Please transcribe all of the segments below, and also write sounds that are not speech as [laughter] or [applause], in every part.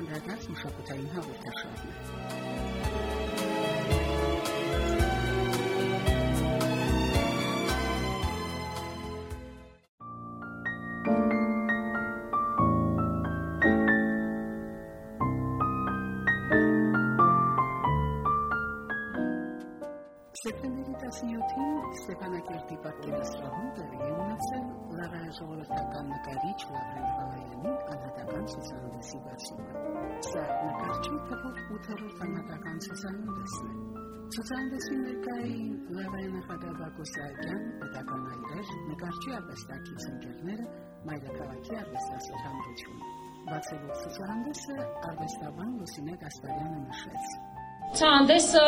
անդրադարձ մշակութային հաղորդաշարն Սեպտեմբերի 17-ին Ստեփանակերտի պատկերասրահում տեղի ունեցել Լարայի ժողովրդական նկարիչ Լավրեն Հալայանի անհատական ցուցահանդեսի բացումը։ Սա նկարչի թվով 8-րդ անհատական ցուցահանդեսն է։ Ցուցահանդեսի ներկային Լավրեն նախագահ Բակո Սահակյան, պետական այրեր, նկարչի արվեստակից ընկերները, մայրաքաղաքի արվեստասեր հանրությունը։ Բացելով ցուցահանդեսը արվեստաբան Լուսինե Գասպարյանը նշեց. Ցուցահանդեսը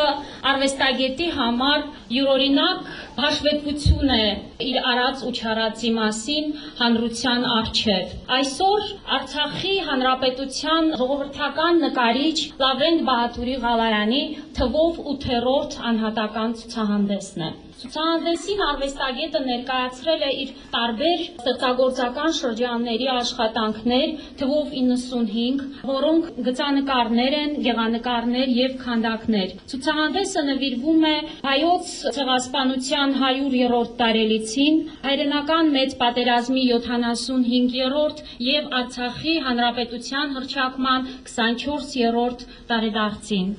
արվեստագետի համար յուրօրինակ հաշվետվություն է իր արած ու չարածի մասին հանրության արչև։ Այսօր Արցախի հանրապետության ժողովրդական նկարիչ Լավրենտ Բահատուրի Ղալայանի թվով 8-րդ անհատական ցուցահանդեսն է։ Ցուցահանդեսին արվեստագետը ներկայացրել է իր տարբեր ստեղծագործական շրջանների աշխատանքներ, թվով 95, որոնք գծանկարներ են, գեղանկարներ եւ քանդակներ։ Ցուցահանդեսը նվիրվում է հայոց ցեղասպանության 100-րդ տարելիցին, հայրենական մեծ պատերազմի 75-րդ եւ Արցախի հանրապետության հռչակման 24-րդ տարեդարձին։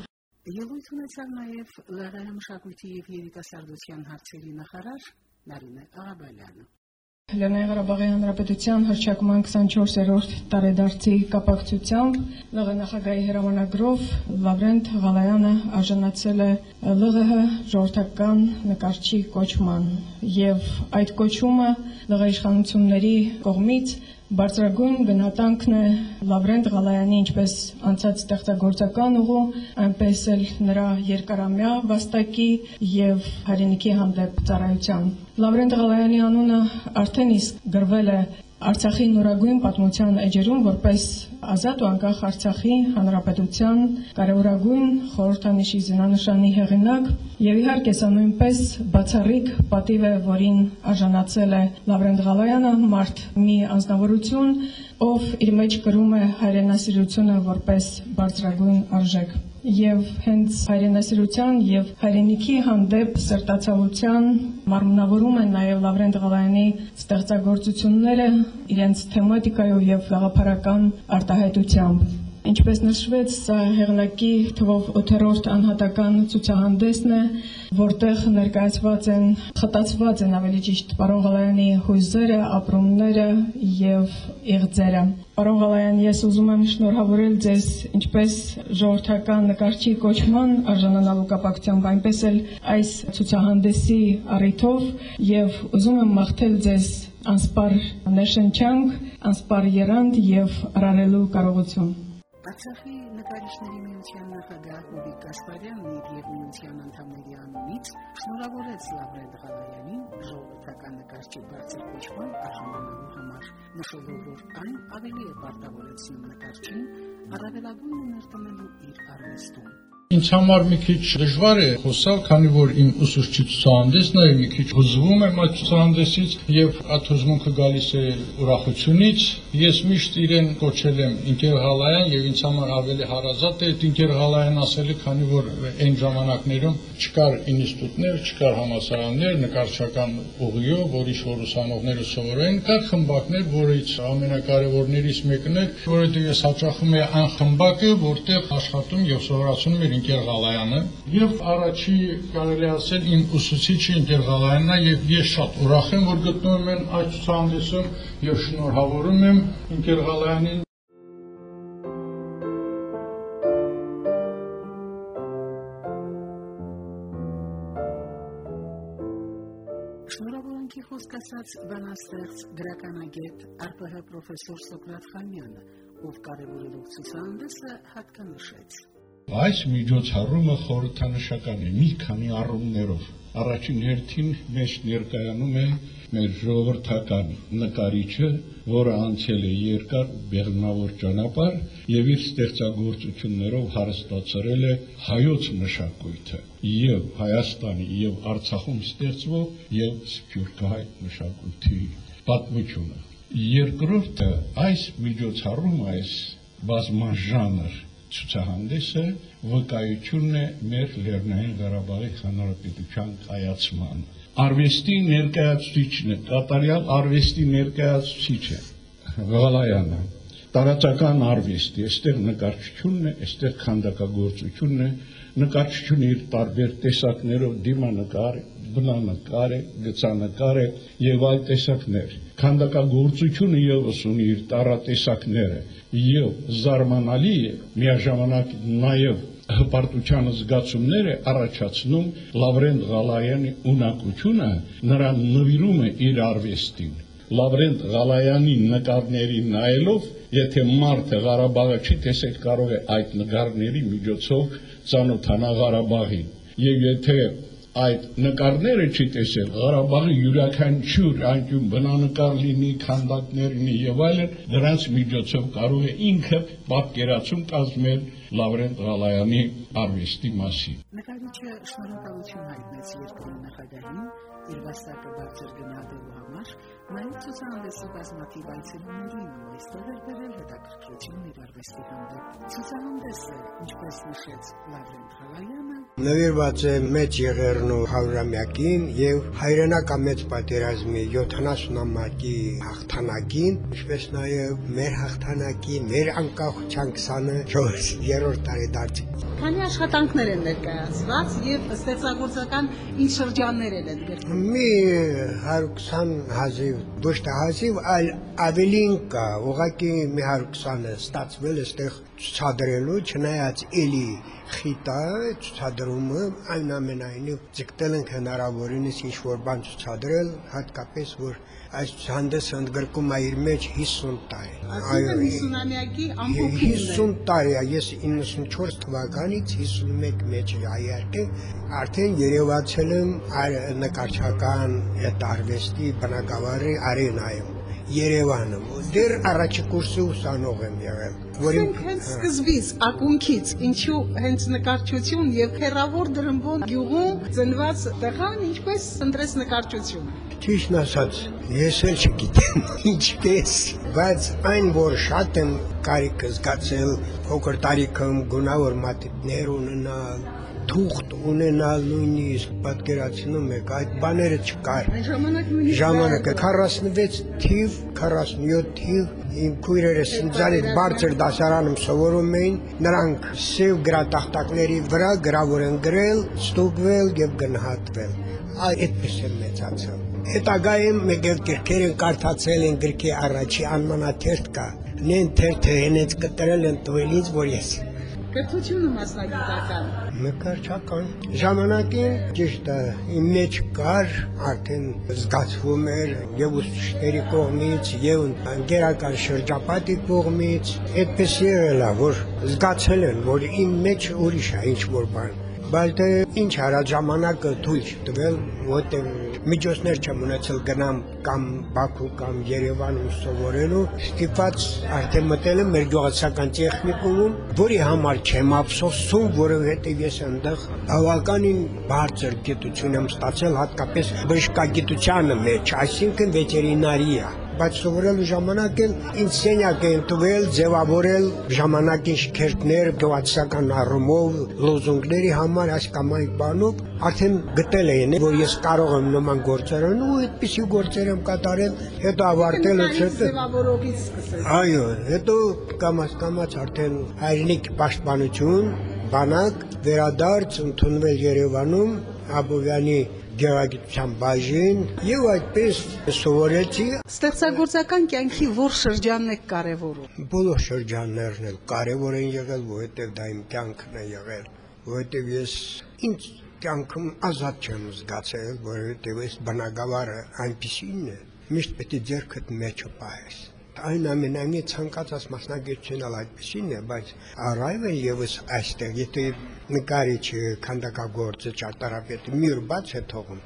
Ելույթ ունեցավ նաև Լարայի մշակույթի եւ երիտասարդության հարցերի նախարար Նարինե Աղաբալյանը։ Լեռնային Ղարաբաղի Հանրապետության հռչակման 24-րդ տարեդարձի կապակցությամբ ԼՂ նախագահի հրամանագրով Լավրենտ Ղալայանը արժանացել է ԼՂՀ ժողովրդական նկարչի կոչման եւ այդ կոչումը ԼՂ իշխանությունների կողմից բարձրագույն գնահատանքն է Լավրենտ Ղալայանի ինչպես անցած ստեղծագործական ուղու, այնպես էլ նրա երկարամյա վաստակի եւ հայրենիքի հանդեպ ծառայության։ Լավրենտ Ղալայանի անունը արդեն իսկ գրվել է Արցախի նորագույն պատմության էջերում որպես ազատ ու անկախ Արցախի հանրապետության կարևորագույն խորհրդանիշի զինանշանի հեղինակ եւ իհարկե սա նույնպես բացառիկ պատիվ է, որին արժանացել է Լավրենտ Ղալայանը, մարդ մի անznավորություն, ով իր մեջ կրում է հայրենասիրությունը որպես բարձրագույն արժեք եւ հենց հայրենասիրության եւ հայրենիքի հանդեպ սրտացավության մարմնավորում են նաեւ Լավրենտ Ղալայանի ստեղծագործությունները իրենց թեմատիկայով եւ գաղափարական արտահայտությամբ Ինչպես նշվեց, սա հեղինակի թվով 8-րդ անհատական ցուցահանդեսն է, որտեղ ներկայացված են, խտացված են ավելի ճիշտ պարոն Ղալայանի հույզերը, ապրումները եւ իղձերը։ Պարոն Ղալայան, ես ուզում եմ շնորհավորել ձեզ ինչպես ժողովրդական նկարչի կոչման արժանանալու կապակցությամբ, այնպես էլ այս ցուցահանդեսի առիթով եւ ուզում եմ մաղթել ձեզ անսպար ներշնչանք, անսպար երանդ եւ արարելու կարողություն։ Արցախի նկարիչների միության նախագահ Հովիկ Գասպարյանն իր միության անդամների անունից շնորհավորեց Լավրենտ Ղալայանին ժողովրդական նկարչի բարձր կոչման արժանանալու համար, նշելով, որ այն ավելի է պարտավորեցնում նկարչին առավելագույնը ներտնելու իր արվեստում։ Ինձ համար մի քիչ դժվար է խոսալ, քանի որ իմ ուսուցչի ցուցահանդեսն է, մի քիչ հուզվում եմ այդ ցուցահանդեսից եւ այդ հուզմունքը գալիս է ուրախությունից։ Ես միշտ իրեն կոչել եմ Ինկեր Հալայան եւ ինձ համար ավելի հարազատ է Ինկեր Հալայան ասելը, քանի որ այն ժամանակներում չկար ինստիտուտներ, չկար համասարաններ նկարչական ուղիով, որ ինչ որ ուսանողները սովորեն, կար խմբակներ, որից ամենակարևորներից մեկն է, որովհետեւ ես հաճախում եմ այն խմբակը, որտեղ աշխատում եւ սովորացնում էր Ինկեր Ղալայանը եւ առաջի կարելի ասել իմ ուսուցիչը Ինկեր Ղալայանն է եւ ես շատ ուրախ եմ որ գտնվում եմ այդ ցուցահանդեսում եւ շնորհավորում եմ Ինկեր Ղալայանին Շնորհավորանքի խոսք ասաց բանաստեղծ գրականագետ ԱՊՀ պրոֆեսոր Սոկրատ Խանյանը, ով կարևորելով ցուցահանդեսը հատկանշեց. Այս միջոցառումը խորհրդանշական է մի քանի առումներով։ Առաջին հերթին մեջ ներկայանում է մեր ժողովրդական նկարիչը, որը անցել է երկար բեղմնավոր ճանապարհ եւ իր ստեղծագործություններով հարստացրել է հայոց մշակույթը եւ Հայաստանի եւ Արցախում ստեղծվող եւ սփյուռքահայ մշակույթի պատմությունը։ Երկրորդը այս միջոցառումը այս բազմաժանր ցուցահանդեսը վկայությունն է մեր Լեռնային Ղարաբաղի Հանրապետության կայացման։ Արվեստի ներկայացուցիչն է, կատարյալ արվեստի ներկայացուցիչը Ղալայանը տարածական արվեստի, այստեղ նկարչությունն է, այստեղ քանդակագործությունն է, նկարչությունը իր տարբեր տեսակներով դիմանկար, բնանկար է, գծանկար է եւ այլ տեսակներ։ Քանդակագործությունը եւս ունի իր տարատեսակները եւ զարմանալի է միաժամանակ նաեւ հպարտության զգացումներ է առաջացնում Լավրենտ Ղալայանի ունակությունը, նրան նվիրում է իր արվեստին Լավրենտ Ղալայանի նկարներին նայելով, եթե մարդը Ղարաբաղը չի տեսել, կարող է այդ նկարների միջոցով ծանոթանա Ղարաբաղին։ Եվ եթե այդ նկարները չի տեսել Ղարաբաղի յուրաքանչյուր անկյուն բնանկար լինի, քանդակներ լինի եւ այլն, դրանց միջոցով կարող է ինքը պատկերացում կազմել Լավրենտ Ղալայանի արվեստի մասին։ Նկարիչը շնորհակալություն հայտնեց երկրի նախագահին իր վաստակը բարձր գնահատելու համար, նաև ցուցահանդեսի բազմաթիվ այցելուներին ու այստեղ էր բերել հետաքրքրություն իր արվեստի հանդեպ։ Ցուցահանդեսը, ինչպես նշեց Լավրենտ Խալայանը, նվիրված է մեծ եղերնու հարյուրամյակին եւ հայրենական պատերազմի 70-ամյակի հաղթանակին, ինչպես նաեւ մեր հաղթանակի, մեր անկախության 24-րդ տարեդարձի Քանի աշխատանքներ են ներկայացված եւ ստեղծագործական ինչ շրջաններ են գրել։ Մի 120 հազիվ, ոչ թե հազիվ, այլ ավելին կա, ուղղակի մի 120-ը ստացվել է այդտեղ ցուցադրելու, չնայած էլի խիտա ցուցադրումը այնուամենայնիվ ձգտել ենք հնարավորինս ինչ որ բան ցուցադրել, հատկապես որ այս հանդեսը ընդգրկում է իր մեջ 50 տարի։ Այո, 50-ամյակի ամփոփումն է։ 50 տարի ես 94 թվականից 51 մեջ այարտե արդեն երևացել եմ նկարչական այդ արվեստի բնակավարի արենայում Երևանում։ Դեռ առաջի կուրսի ուսանող եմ եղել, որին հենց սկզբից ակունքից ինչու հենց նկարչություն եւ հերավոր դրմբոն գյուղում ծնված տղան ինչպես ընտրեց նկարչությունը։ Ճիշտն ասած, ես էլ չգիտեմ [laughs] ինչպես, բայց այն որ շատ եմ կարիք զգացել փոքր տարիքում գունավոր մատիտներ ունենալ, թուղթ ունենալ նույնիսկ պատկերացնում եք այդ բաները չկար ժամանակ նույնիսկ ժամանակը 46 թիվ 47 թիվ իմ քույրերը սնձանից բարձր դասարանում սովորում էին նրանք սև գրատախտակների վրա գրավոր են գրել ստուգվել եւ գնահատվել այ այդպես եմ մեծացել հետագայում մեկ էլ գրքեր են կարդացել են գրքի առաջի անմանաթերթ կա նեն թերթը հենեց կտրել են տվելից որ ես Կրթությունը մասնագիտական։ Նկարչական ժամանակին ճիշտ է, իմ մեջ կար արդեն զգացվում էր եւ ուսուցիչների կողմից եւ ընկերական շրջապատի կողմից այդպես եղել է, որ զգացել են, որ իմ մեջ ուրիշ է ինչ որ բան բայց դե ինչ արա ժամանակը թույլ չտվել, որտեղ միջոցներ չեմ ունեցել գնամ կամ Բաքու կամ Երևանում սովորելու, ստիպված արդեն մտել եմ մեր գյուղացական տեխնիկումում, որի համար չեմ ափսոսում, որովհետև ես այնտեղ բավականին բարձր գիտություն եմ ստացել, հատկապես բժշկագիտությանը մեջ, այսինքն վետերինարիա բայց սովորելու ժամանակ էլ ինձ սենյակ են տվել, ձևավորել ժամանակի շքերթներ, գյուղացական առումով, լոզունգների համար այս կամ այն բանով, արդեն գտել էին, որ ես կարող եմ նման գործեր անել ու այդպիսի գործեր եմ կատարել, հետո հետո ձևավորողից սկսել։ Այո, հետո կամած կամած արդեն հայրենիք պաշտպանություն, բանակ, վերադարձ ընդունվել Երևանում Աբովյանի գեղագիտության բաժին եւ այդպես սովորեցի Ստեղծագործական կյանքի ո՞ր շրջանն է կարևորում։ բոլոր շրջաններն էլ կարևոր են եղել, որովհետեւ դա իմ կյանքն է եղել, որովհետեւ ես ինձ կյանքում ազատ չեմ զգացել, որովհետեւ այս բնակավարը այնպեսին է, միշտ պետք է ձերքդ մեջը պահես այն ամենայնի ցանկացած մասնագետություն ալ այդպեսին է, բայց առայվել եւս այստեղ, եթե նկարիչը, քանդակագործը, ճարտարապետը մի օր բաց է թողում,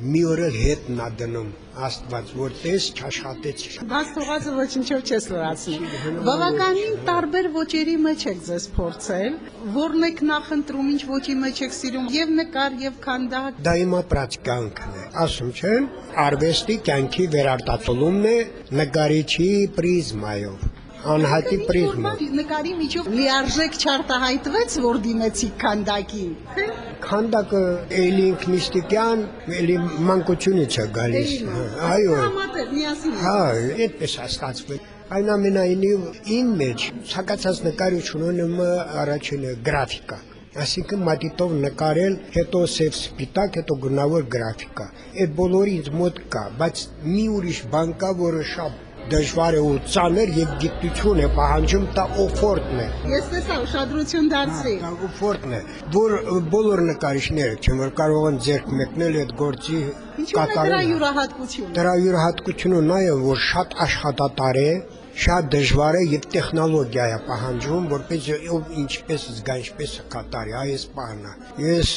մի օր էլ հետ նա դնում աստված որ տես չաշխատեց Բաց թողածը ոչինչով չես լրացնի Բավականին տարբեր ոճերի մեջ եք ձեզ փորձել որն եք նախընտրում ինչ ոճի մեջ եք սիրում եւ նկար եւ քանդակ Դա իմ ապրած կյանքն է ասում չեմ արվեստի կյանքի վերարտացոլումն է նկարիչի պրիզմայով անհատի պրիզմա։ Նկարի միջով լիարժեք չարտահայտվեց, որ դիմեցիք քանդակին։ Քանդակը էլի ինքնիստիկյան, էլի մանկությունից է գալիս։ Այո։ Հա, այդպես է ստացվել։ Այնամենայնիվ ին մեջ ցանկացած նկարիչունը առաջինը գրաֆիկա Այսինքն մատիտով նկարել, հետո սև սպիտակ, հետո գունավոր գրաֆիկա։ Այդ բոլորը ինձ մոտ կա, բայց մի ուրիշ բան կա, որը շատ դժվար է ու ծանր եւ գիտություն է պահանջում, դա օֆորտն է։ Ես տեսա ուշադրություն դարձրի։ Դա օֆորտն է, որ բոլոր նկարիչները, չեմ որ կարող են ձեռք մեկնել այդ գործի Ինչու՞ է դրա յուրահատկությունը։ Դրա յուրահատկությունը նա է, որ շատ աշխատատար է, շատ դժվար է եւ տեխնոլոգիա է պահանջում, որպեսզի ով ինչպես զգա, ինչպես կատարի, այս բանը։ Ես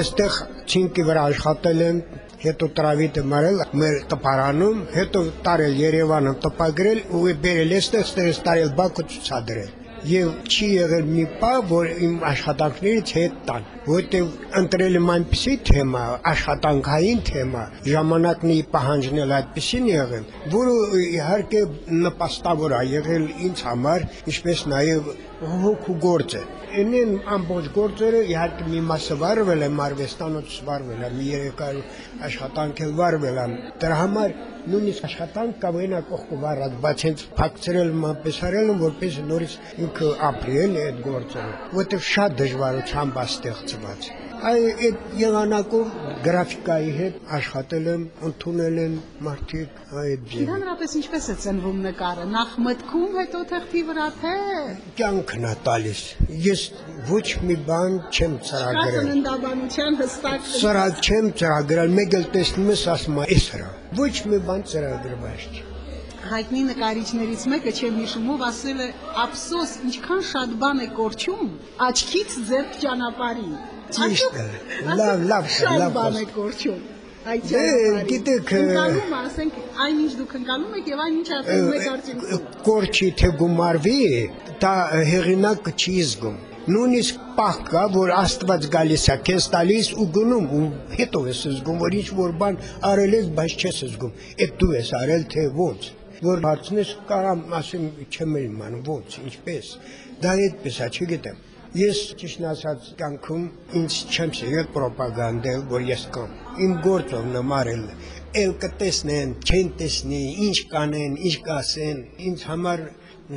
այստեղ ցինկի վրա աշխատել եմ, հետո տրավիտը մարել մեր տպարանում, հետո տարել Երևանը տպագրել ու բերել այստեղ, այստեղ տարել Բաքու ցուցադրել եւ չի եղել մի պահ, որ իմ աշխատանքներից հետ տան, որտեղ ընտրել եմ այնպիսի թեմա, աշխատանքային թեմա, ժամանակն ի պահանջնել այդպեսին եղել, որը իհարկե նպաստավոր է եղել ինձ համար, ինչպես նաեւ հոգու գործ է։ Այնեն ամբողջ գործերը իհարկե մի մասը վարվել է, մարվեստանոց վարվել է, մի երեկար աշխատանք էլ վարվել է։ Դրա համար նույնիսկ աշխատանք կա վենա կողքը վարած, բայց հենց փակցրել եմ այնպես արել եմ, որպես նորից ինքը ապրի էլ այդ գործերը, որտեղ շատ դժվարությամբ է ստեղծված։ Այ այդ եղանակով գրաֆիկայի հետ աշխատել եմ, ընդունել են մարդիկ այդ ձևը։ Ընդհանրապես ինչպես է ծնվում նկարը։ Նախ մտքում, հետո թղթի վրա թե Կյանքն է տալիս։ Ես ոչ մի բան չեմ ծրագրել։ ծննդաբանության հստակ Ծրագ չեմ ծրագրել, մեկ էլ տեսնում ես ասում է, «Էս հրա»։ Ոչ մի բան ծրագրված չի։ հայտնի նկարիչներից մեկը չեմ հիշում, ով ասել է. «Ափսոս, ինչքան շատ բան է կորչում աչքից ձեռք ճանապարհի»։ Ճիշտ է։ Ասում- Լավ, ասում, լավ, լավ բան է կորչում։ Այդ Դե, գիտեք, ընկալում, ասենք, այնինչ դուք ընկալում եք եւ այնինչ ասենք մեկ արդյունքում։ Կորչի թե գումարվի, դա հեղինակ չի զգում։ Նույնիսկ պահ կա, որ Աստված գալիս է, քեզ տալիս ու գնում ու հետո ես զգում, որ ինչ որ բան արել ես, բայց չես զգում։ Այդ դու ես արել թե ո՞նց։ Որ հարցնես կարամ ասեմ չեմ իմանում ո՞նց, ինչպես։ Դա այդպես է, չգիտեմ։ Ես ճիշտ ասած կյանքում ինձ չեմ սիրել ռոպագանդել, որ ես կամ իմ գործով նմարել էլ կտեսնեն, չեն տեսնի, ինչ կանեն, ինչ կասեն, ինձ համար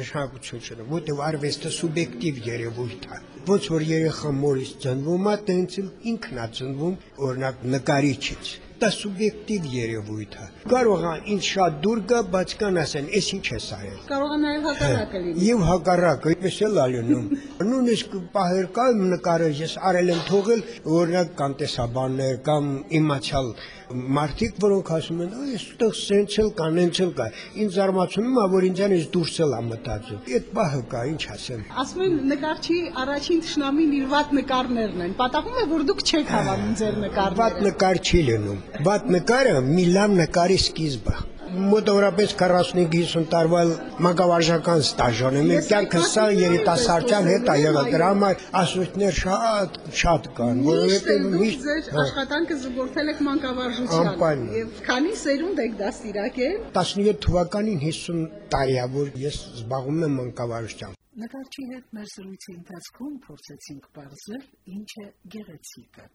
նշանակություն չունի, որտեղ արվեստը սուբյեկտիվ երևույթ է։ Ոնց որ երեխան մորից ծնվում է, տենց ինքն է ծնվում, օրինակ նկարիչից։ Դա սուբյեկտիվ երևույթ է։ Կարող է ինձ շատ դուր գա, բայց կան ասեն, «Էս ինչ ես արել»։ Կարող է նաեւ հակառակը լինի։ Եվ հակառակը, այդպես էլ ալնում։ [laughs] Նույնիսկ պահեր կա իմ նկարը ես արել եմ թողել, օրինակ կամ տեսաբաններ կամ իմացալ մարդիկ, որոնք ասում են, «Այ այստեղ սենց էլ կան, հենց էլ կա»։ Ինձ զարմացնում է, որ ինձանից դուրս էլ է մտածում։ Այդ պահը կա, ինչ ասեմ։ Ասում են նկարչի առաջին ճշնամին իր վատ նկարներն են։ Պատահում է որ դուք չեք հավանում ձեր Վատ նկարները։ նկար չի լինում։ Վատ նկարը մի լավ նկարի սկիզբը։ Մոտավորապես 45-50 տարվա մանկավարժական ստաժան եմ։ Իմ կյանքը սա երիտասարդյան հետ է եղել։ Դրա համար ասույթներ շատ շատ կան, որովհետև միշտ հա, աշխատանքը զուգորդել եք մանկավարժության։ Եվ քանի սերունդ եք դաստիարակել։ 17 թվականին 50 տարի է, որ ես զբաղվում եմ մանկավարժությամբ։ Նկարչի հետ մեր զրույցի ընթացքում փորձեցինք բարձր ինչ է գեղեցիկը։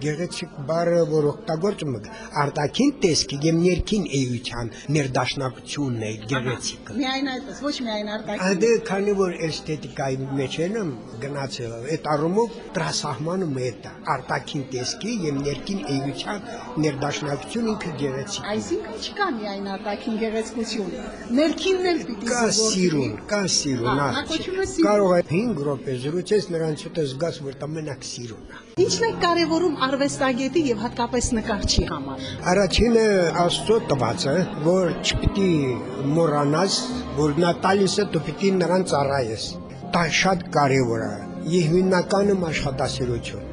Գեղեցիկ բառը, որ օգտագործում եք, արտաքին տեսքի եւ ներքին էության ներդաշնակությունն է գեղեցիկը։ Միայն այդպես, ոչ միայն արտաքին։ Ադե քանի որ էսթետիկայի մեջ եմ գնացել, այդ առումով տրասահմանում է դա արտաքին տեսքի եւ ներքին էության ներդաշնակություն ինքը գեղեցիկ։ Այսինքն չկա միայն արտաքին գեղեցկություն։ Ներքինն էլ պիտի Կա սիրուն, կա սիրուն։ Կարող է 5 րոպե զրուցես նրանց հետ զգաս, որ դա մենակ սիրուն է։ Ինչն է կարևորում արվեստագետի եւ հատկապես նկարչի համար։ Առաջինը Աստծո տված է, որ չպիտի մոռանաս, որ նա տալիս է դու պիտի նրան ծառայես։ Դա շատ կարևոր է։ Եվ հիմնականում աշխատասիրություն։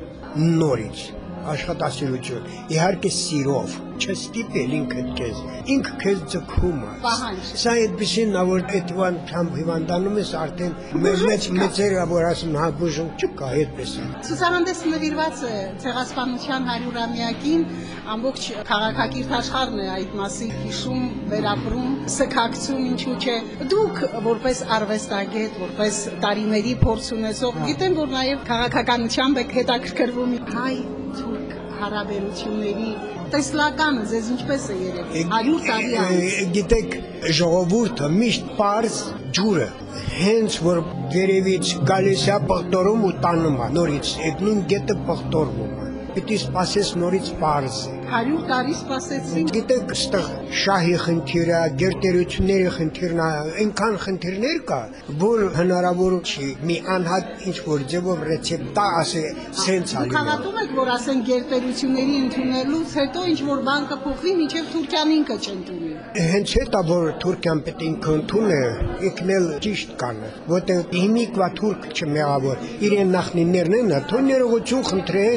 Նորից աշխատասիրություն։ Իհարկե սիրով, չստիպել ինքդ քեզ։ Ինքը քեզ ձգում է։ Սա այդպեսին նա որ այդվան կամ հիվանդանում ես արդեն մեծ մեծ մեծերը որ ասում հա բուժում չկա այդպես է։ Ցուցահանդեսը նվիրված է ցեղասպանության 100-ամյակին, ամբողջ քաղաքակիրթ աշխարհն է այդ մասի հիշում, վերապրում, սքակցում, ինչու՞ չէ։ Դուք որպես արվեստագետ, որպես տարիների փորձ ունեցող, գիտեմ, որ նաև քաղաքականությամբ եք հետաքրքրվում հայ-թուրք հարաբերությունների տեսլականը ձեզ ինչպես է երևում 100 տարի անց գիտեք ժողովուրդը միշտ པարս ջուրը հենց որ դերևից գալիս է պղտորում ու տանում է նորից այդ նույն գետը պղտորվում է պիտի սпасես նորից པարսը 100 տարի սպասեցին։ Գիտեք, այստեղ շահի խնդիրը, գերտերությունների խնդիրն է, այնքան խնդիրներ կա, որ հնարավոր չի մի անհատ ինչ որ ձևով ռեցեպտա ասե սենց ալի։ Խանատում եք, որ ասեն գերտերությունների ընդունելուց հետո ինչ որ բան կփոխվի, մինչև Թուրքիան ինքը չընդունի։ Հենց հետա որ Թուրքիան պետք է ինքը ընդունի, ինքն էլ ճիշտ կան, որտեղ հիմիկվա թուրք չմեղավոր, իրեն նախնիներն են, թո ներողություն խնդրե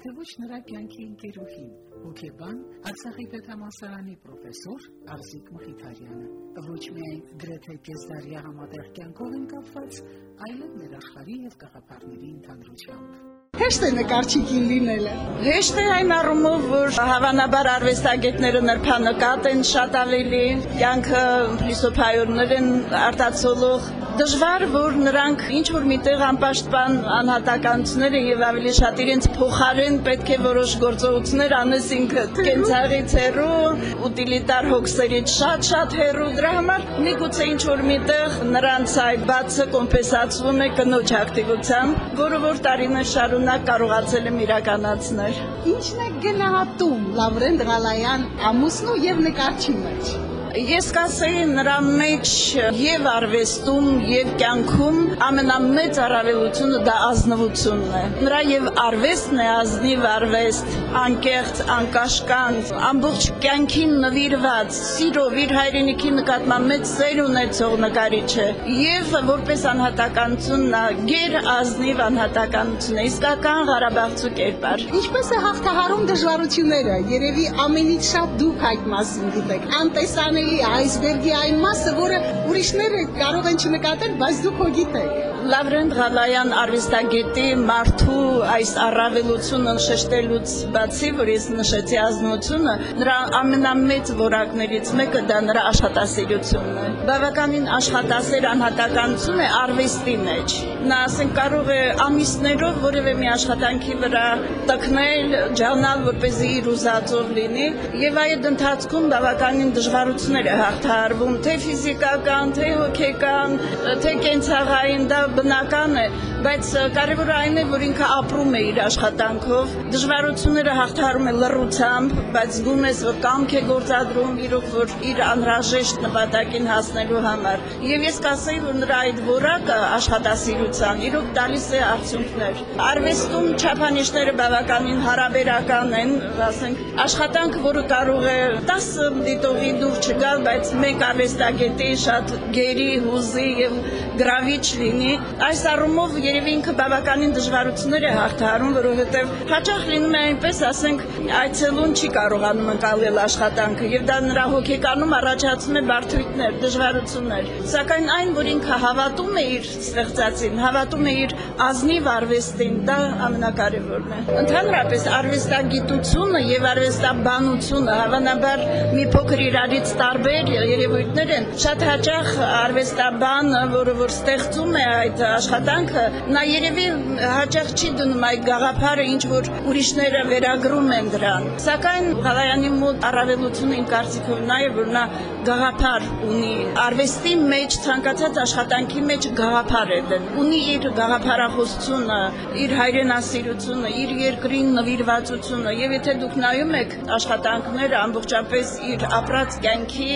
եթե ոչ նրա կյանքի ընկերուհին, հոգեբան, Արցախի պետհամալսարանի պրոֆեսոր Արզիկ Մխիթարյանը, ոչ միայն գրեթե կեսդարյա համատեղ կյանքով են կապված, այլև մեր աշխարհի եւ գաղափարների ընդհանրությամբ։ Հեշտ է նկարչիկին լինելը։ Հեշտ է այն առումով, որ հավանաբար արվեստագետները նրբանկատ են շատ ավելի, կյանքը փիլիսոփայորներ են արտացոլող, դժվար որ նրանք ինչ որ միտեղ անպաշտպան անհատականություններ են եւ ավելի շատ իրենց փոխարեն պետք է որոշ գործողություններ անես ինքդ կենցաղից հեռու ուտիլիտար հոգսերից շատ-շատ հեռու դրա համար միգուցե ինչ որ միտեղ նրանց այդ բացը կոմպենսացվում է կնոջ ակտիվությամբ որը որ տարիներ շարունակ կարողացել եմ իրականացնել Ինչն է գնահատում Լավրենտ Ղալայան ամուսնու եւ նկարչի մեջ։ Ես կասեի նրա մեջ եւ արվեստում եւ կյանքում ամենամեծ առավելությունը դա ազնվությունն է։ Նրա եւ արվեստն է ազնիվ արվեստ, անկեղծ, անկաշկանդ, ամբողջ կյանքին նվիրված, սիրով իր հայրենիքի նկատմամբ մեծ սեր ունեցող նկարիչ է։ Եվ որպես անհատականություն նա գեր ազնիվ անհատականություն է, իսկական Ղարաբաղցու կերպար։ Ինչպես է հաղթահարում դժվարությունները։ Երևի ամենից շատ դուք այդ մասին գիտեք։ Անտեսանելի է այսբերգի այն մասը, որը ուրիշները կարող են չնկատել, բայց դուք հո գիտեք։ Լավրենտ Ղալայան արվեստագետի մարդու այս առավելությունը շեշտելուց բացի, որ ես նշեցի ազնվությունը, նրա ամենամեծ որակներից մեկը դա նրա աշխատասիրությունն է։ Բավականին աշխատասեր անհատականություն է արվեստի մեջ։ Նա ասենք կարող է ամիսներով որևէ մի աշխատանքի վրա տկնել, ջանալ, որպեսզի իր ուզածով լինի, եւ այդ ընթացքում բավականին դժվարություններ է հաղթահարվում, թե ֆիզիկական, թե հոգեկան, թե կենցաղային, դա բնական է, բայց կարևորը այն է, որ ինքը ապրում է իր աշխատանքով, դժվարությունները հաղթահարում է լռությամբ, բայց զգում ես, որ կամք է գործադրում իրոք, որ իր անհրաժեշտ նպատակին հասնելու համար։ Եվ ես կասեի, որ նրա այդ որակը աշխատասիրության իրոք տալիս է արդյունքներ։ Արվեստում չափանիշները բավականին հարաբերական են, ասենք, աշխատանք, որը կարող է 10 դիտողի դուր չգալ, բայց մեկ արվեստագետի շատ գերի, հուզի եւ գրավիչ լինի, այս առումով երևի ինքը բավականին դժվարություններ է հաղթահարում, որովհետև հաճախ լինում է այնպես, ասենք, այցելուն չի կարողանում ընկալել աշխատանքը եւ դա նրա հոգեկանում առաջացնում է բարդություններ, դժվարություններ։ Սակայն այն, որ ինքը հավատում է իր ստեղծածին, հավատում է իր ազնիվ արվեստին, դա ամենակարևորն է։ Ընդհանրապես արվեստագիտությունը եւ արվեստաբանությունը հավանաբար մի փոքր իրարից տարբեր երևույթներ են։ Շատ հաճախ արվեստաբանը, որը որ ստեղծում է այդ աշխատանքը, նա երևի հաճախ չի դնում այդ գաղափարը, ինչ որ ուրիշները վերագրում են դրան։ Սակայն Ղալայանի մոտ առավելությունը իմ կարծիքով նա է, որ նա գաղափար ունի։ Արվեստի մեջ ցանկացած աշխատանքի մեջ գաղափար է դնում։ Ունի իր գաղափարախոսությունը, իր հայրենասիրությունը, իր երկրին նվիրվածությունը, եւ եթե դուք նայում եք աշխատանքները ամբողջապես իր ապրած կյանքի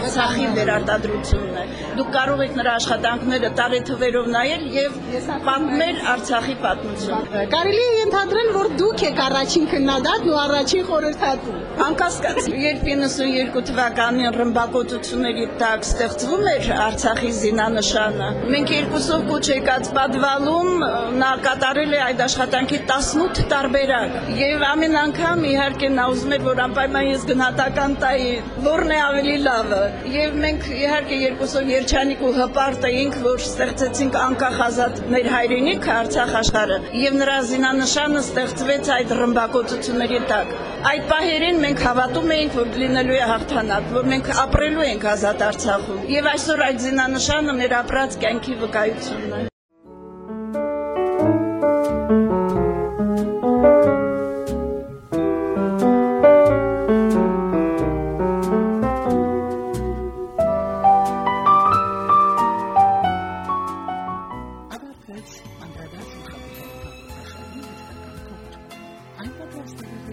Արցախի վերարտադրությունն է։ Դուք կարող եք նրա աշխատանքները տարեթվերով նայել եւ պատմել Արցախի պատմություն։ Կարելի է ենթադրել, որ դուք եք առաջին քննադատն ու առաջին խորհրդատու։ Անկասկած, երբ 92 թվականին ռմբակոծությունների տակ ստեղծվում էր Արցախի զինանշանը, մենք երկուսով կոչ եկած պատվալում նա կատարել է այդ աշխատանքի 18 տարբերակ եւ ամեն անգամ իհարկե նա ուզում էր որ անպայման ես գնահատական տայի որն է ավելի լավը եւ մենք իհարկե երկուսով երջանիկ ու հպարտ էինք որ ստեղծեցինք անկախ ազատ մեր հայրենիքը Արցախ աշխարհը եւ նրա զինանշանը ստեղծվեց այդ ռմբակոծությունների տակ այդ պահերին մենք հավատում էինք, որ լինելու է հաղթանակ, որ մենք ապրելու ենք ազատ Արցախում։ Եվ այսօր այդ զինանշանը մեր ապրած կյանքի վկայությունն է։ բայց անդրադարձ ու խաբիթարական աշխարհի հետքական կողմը։ Այն պատրաստել է